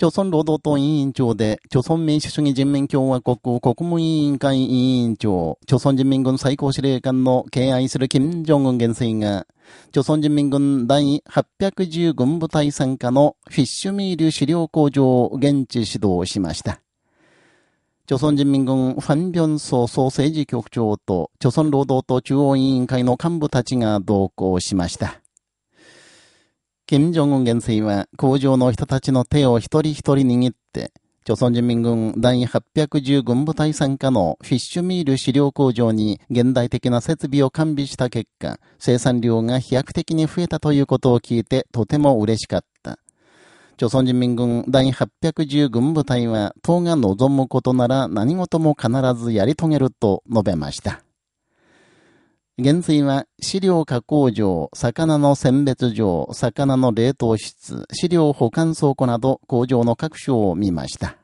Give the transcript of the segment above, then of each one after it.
朝鮮労働党委員長で、朝鮮民主主義人民共和国国務委員会委員長、朝鮮人民軍最高司令官の敬愛する金正恩元帥が、朝鮮人民軍第810軍部隊参加のフィッシュミール資料工場を現地指導しました。朝鮮人民軍ファン・ビョンソ総政治局長と、朝鮮労働党中央委員会の幹部たちが同行しました。金正恩元帥は工場の人たちの手を一人一人握って、朝鮮人民軍第810軍部隊参加のフィッシュミール飼料工場に現代的な設備を完備した結果、生産量が飛躍的に増えたということを聞いてとても嬉しかった。朝鮮人民軍第810軍部隊は党が望むことなら何事も必ずやり遂げると述べました。現在は飼料加工場、魚の選別場、魚の冷凍室、飼料保管倉庫など工場の各所を見ました。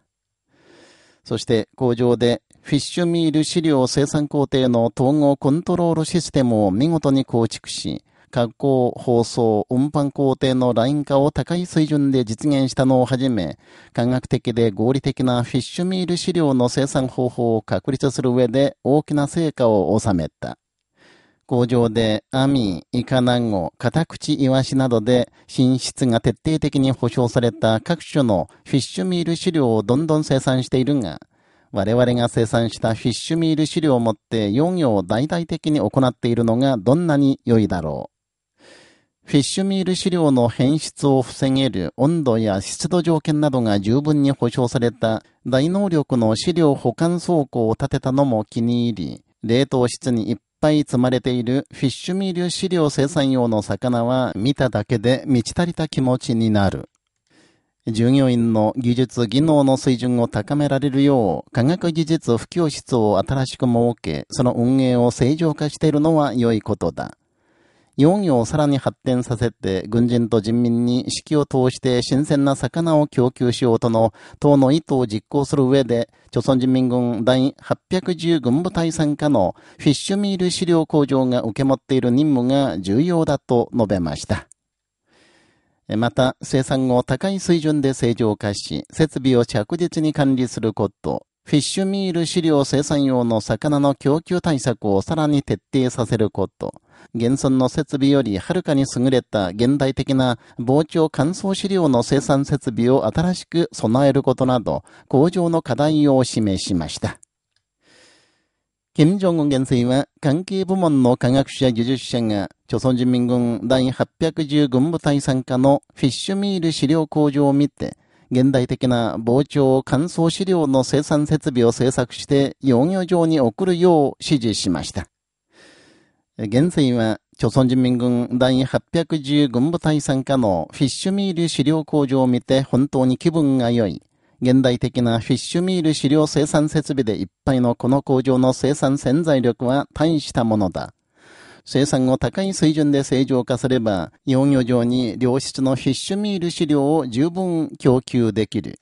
そして工場でフィッシュミール飼料生産工程の統合コントロールシステムを見事に構築し、加工、包装、運搬工程のライン化を高い水準で実現したのをはじめ、科学的で合理的なフィッシュミール飼料の生産方法を確立する上で大きな成果を収めた。工場で網、イカナゴ、カタクチイワシなどで品質が徹底的に保証された各種のフィッシュミール飼料をどんどん生産しているが、我々が生産したフィッシュミール飼料をもって農業を大々的に行っているのがどんなに良いだろう。フィッシュミール飼料の変質を防げる温度や湿度条件などが十分に保証された大能力の飼料保管倉庫を建てたのも気に入り、冷凍室にいっい積まれているフィッシュミール飼料生産用の魚は見ただけで満ち足りた気持ちになる。従業員の技術、技能の水準を高められるよう、科学技術普及室を新しく設け、その運営を正常化しているのは良いことだ。農業をさらに発展させて、軍人と人民に指揮を通して新鮮な魚を供給しようとの党の意図を実行する上で、朝鮮人民軍第810軍部隊参加のフィッシュミール資料工場が受け持っている任務が重要だと述べました。また、生産後高い水準で正常化し、設備を着実に管理すること、フィッシュミール飼料生産用の魚の供給対策をさらに徹底させること、現存の設備よりはるかに優れた現代的な膨張乾燥飼料の生産設備を新しく備えることなど、工場の課題を示しました。金正恩元帥は関係部門の科学者技術者が、朝鮮人民軍第810軍部隊参加のフィッシュミール飼料工場を見て、現代的な膨張乾燥飼料の生産設備を製作して農業場に送るよう指示しました。現在は、朝鮮人民軍第810軍部隊参加のフィッシュミール飼料工場を見て本当に気分が良い。現代的なフィッシュミール飼料生産設備でいっぱいのこの工場の生産潜在力は大したものだ。生産を高い水準で正常化すれば、農業場に良質のフィッシュミール飼料を十分供給できる。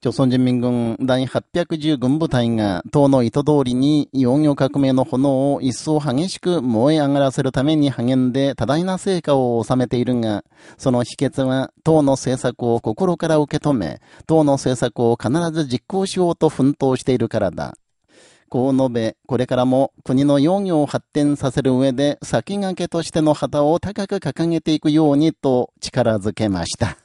朝鮮人民軍第810軍部隊が党の意図通りに農業革命の炎を一層激しく燃え上がらせるために励んで多大な成果を収めているが、その秘訣は党の政策を心から受け止め、党の政策を必ず実行しようと奮闘しているからだ。こう述べ、これからも国の農業を発展させる上で先駆けとしての旗を高く掲げていくようにと力づけました。